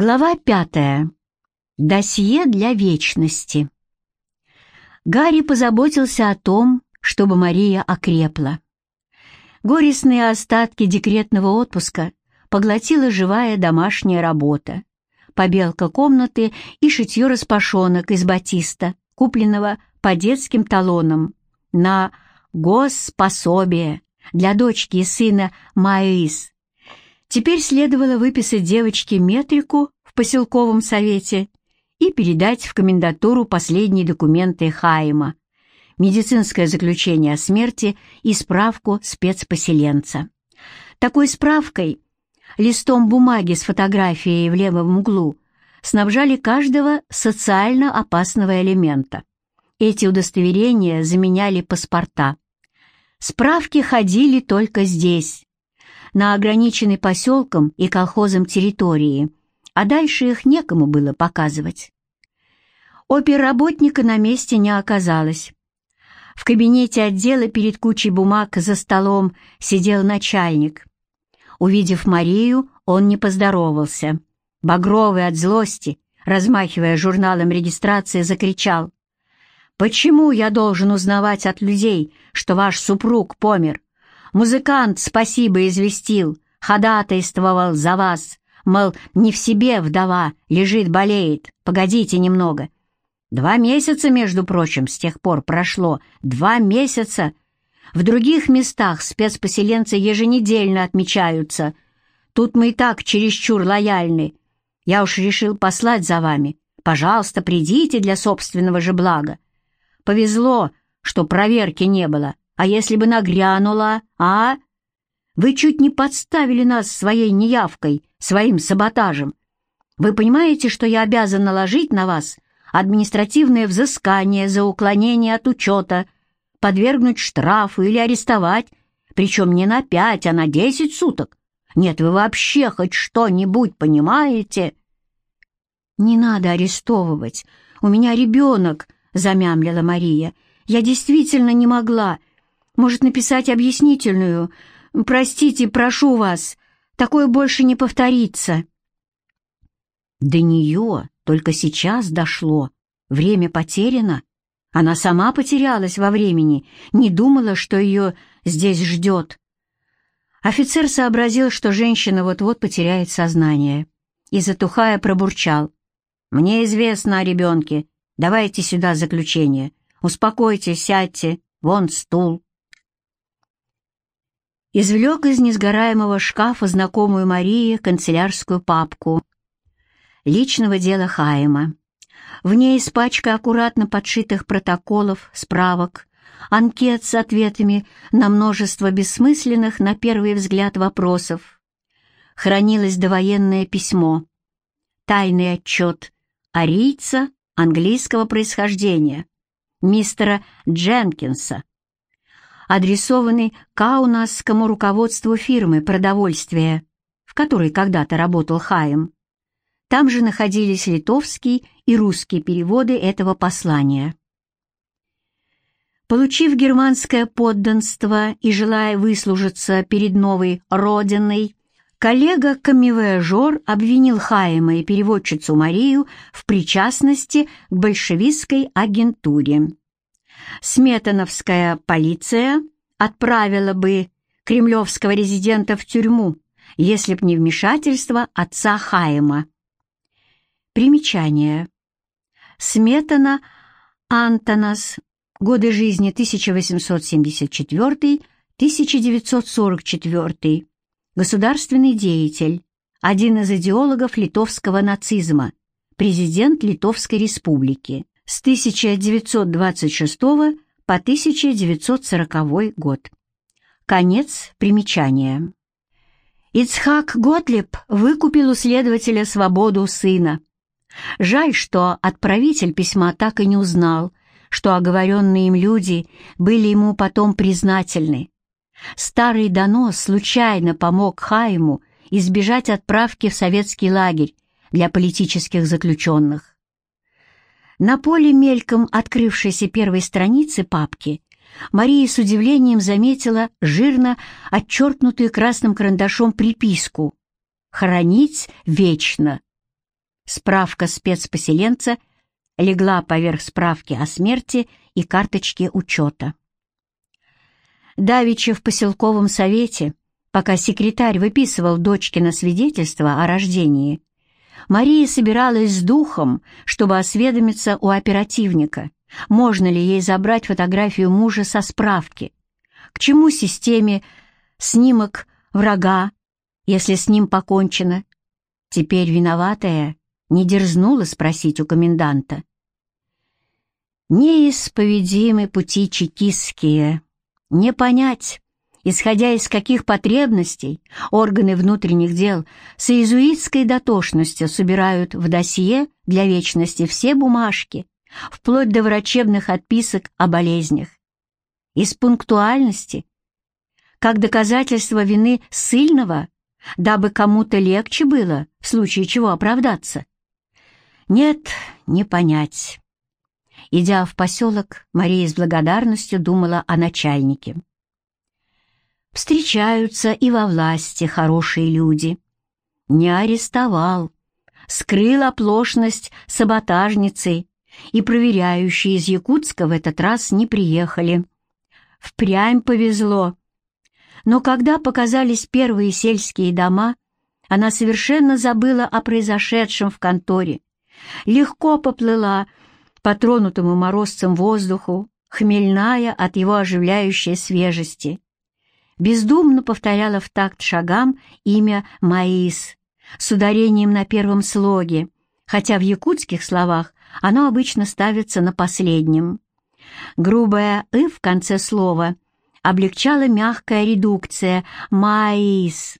Глава пятая. Досье для вечности. Гарри позаботился о том, чтобы Мария окрепла. Горестные остатки декретного отпуска поглотила живая домашняя работа, побелка комнаты и шитье распашонок из батиста, купленного по детским талонам на госпособие для дочки и сына Маис. Теперь следовало выписать девочке метрику в поселковом совете и передать в комендатуру последние документы Хайма, медицинское заключение о смерти и справку спецпоселенца. Такой справкой, листом бумаги с фотографией в левом углу, снабжали каждого социально опасного элемента. Эти удостоверения заменяли паспорта. Справки ходили только здесь, на ограниченной поселком и колхозом территории, а дальше их некому было показывать. Оперработника на месте не оказалось. В кабинете отдела перед кучей бумаг за столом сидел начальник. Увидев Марию, он не поздоровался. Багровый от злости, размахивая журналом регистрации, закричал. «Почему я должен узнавать от людей, что ваш супруг помер? Музыкант спасибо известил, ходатайствовал за вас, мол, не в себе вдова, лежит, болеет, погодите немного. Два месяца, между прочим, с тех пор прошло, два месяца. В других местах спецпоселенцы еженедельно отмечаются. Тут мы и так чересчур лояльны. Я уж решил послать за вами. Пожалуйста, придите для собственного же блага. Повезло, что проверки не было, а если бы нагрянула, а? Вы чуть не подставили нас своей неявкой, своим саботажем. Вы понимаете, что я обязан наложить на вас административное взыскание за уклонение от учета, подвергнуть штрафу или арестовать, причем не на пять, а на десять суток? Нет, вы вообще хоть что-нибудь понимаете?» «Не надо арестовывать. У меня ребенок», — замямлила Мария. «Я действительно не могла. Может, написать объяснительную? Простите, прошу вас, такое больше не повторится». До нее только сейчас дошло. Время потеряно. Она сама потерялась во времени, не думала, что ее здесь ждет. Офицер сообразил, что женщина вот-вот потеряет сознание, и, затухая, пробурчал. «Мне известно о ребенке. Давайте сюда заключение. Успокойтесь, сядьте. Вон стул» извлек из несгораемого шкафа знакомую Марии канцелярскую папку личного дела Хайма. В ней с пачкой аккуратно подшитых протоколов, справок, анкет с ответами на множество бессмысленных, на первый взгляд, вопросов. Хранилось довоенное письмо, тайный отчет арийца английского происхождения, мистера Дженкинса, адресованный каунасскому руководству фирмы продовольствия, в которой когда-то работал Хаим. Там же находились литовский и русский переводы этого послания. Получив германское подданство и желая выслужиться перед новой родиной, коллега Камивеажор обвинил Хаима и переводчицу Марию в причастности к большевистской агентуре. Сметановская полиция отправила бы кремлевского резидента в тюрьму, если б не вмешательство отца Хайма. Примечание. Сметана Антонас. Годы жизни 1874-1944. Государственный деятель. Один из идеологов литовского нацизма. Президент Литовской республики с 1926 по 1940 год. Конец примечания. Ицхак Готлеб выкупил у следователя свободу сына. Жаль, что отправитель письма так и не узнал, что оговоренные им люди были ему потом признательны. Старый донос случайно помог Хайму избежать отправки в советский лагерь для политических заключенных. На поле мельком открывшейся первой страницы папки Мария с удивлением заметила жирно отчеркнутую красным карандашом приписку «Хранить вечно». Справка спецпоселенца легла поверх справки о смерти и карточки учета. Давича в поселковом совете, пока секретарь выписывал дочкино свидетельство о рождении, Мария собиралась с духом, чтобы осведомиться у оперативника, можно ли ей забрать фотографию мужа со справки, к чему системе снимок врага, если с ним покончено. Теперь виноватая не дерзнула спросить у коменданта. Неисповедимы пути чекистские, не понять, исходя из каких потребностей органы внутренних дел с иезуитской дотошностью собирают в досье для вечности все бумажки, вплоть до врачебных отписок о болезнях. Из пунктуальности, как доказательство вины сильного, дабы кому-то легче было в случае чего оправдаться. Нет, не понять. Идя в поселок, Мария с благодарностью думала о начальнике. Встречаются и во власти хорошие люди. Не арестовал, скрыл оплошность саботажницей, и проверяющие из Якутска в этот раз не приехали. Впрямь повезло. Но когда показались первые сельские дома, она совершенно забыла о произошедшем в конторе, легко поплыла по тронутому морозцем воздуху, хмельная от его оживляющей свежести. Бездумно повторяла в такт шагам имя Маис с ударением на первом слоге, хотя в якутских словах оно обычно ставится на последнем. Грубая «ы» в конце слова облегчала мягкая редукция «маис».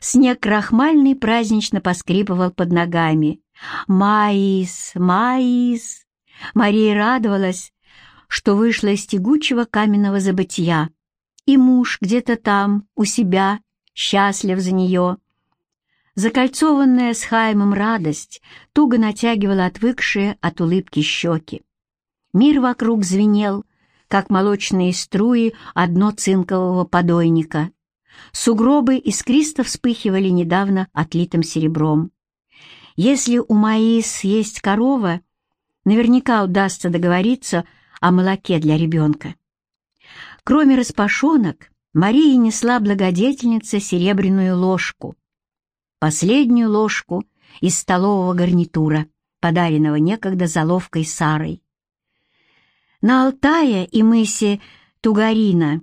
Снег крахмальный празднично поскрипывал под ногами. «Маис! Маис!» Мария радовалась, что вышла из тягучего каменного забытия, и муж где-то там, у себя, счастлив за нее. Закольцованная с Хаймом радость туго натягивала отвыкшие от улыбки щеки. Мир вокруг звенел, как молочные струи одно цинкового подойника. Сугробы искристо вспыхивали недавно отлитым серебром. Если у Маис есть корова, наверняка удастся договориться о молоке для ребенка. Кроме распашонок, Мария несла благодетельнице серебряную ложку, последнюю ложку из столового гарнитура, подаренного некогда заловкой Сарой. На Алтае и мысе Тугарина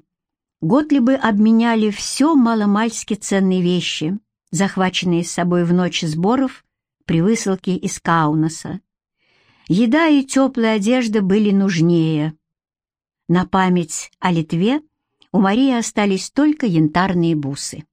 Готлибы обменяли все маломальски ценные вещи, захваченные с собой в ночь сборов при высылке из Каунаса. Еда и теплая одежда были нужнее. На память о Литве у Марии остались только янтарные бусы.